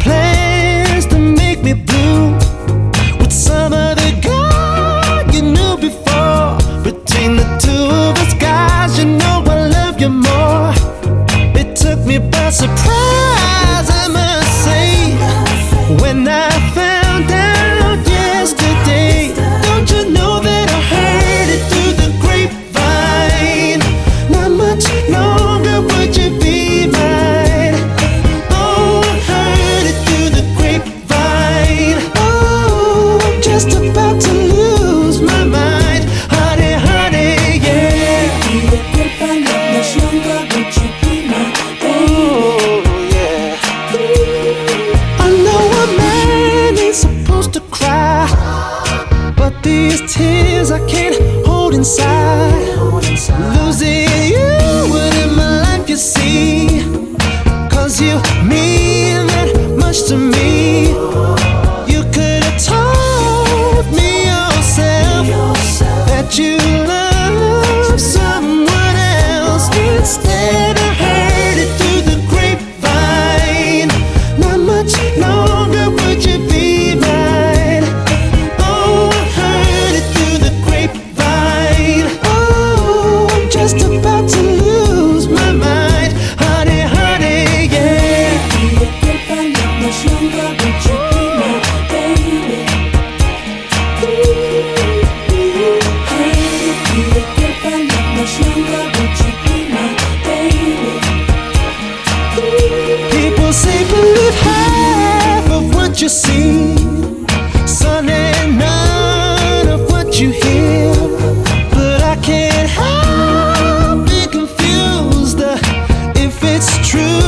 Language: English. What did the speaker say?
plans to make me blue. these tears I can't hold inside. Losing. you see, son, and none of what you hear. But I can't help be confused uh, if it's true.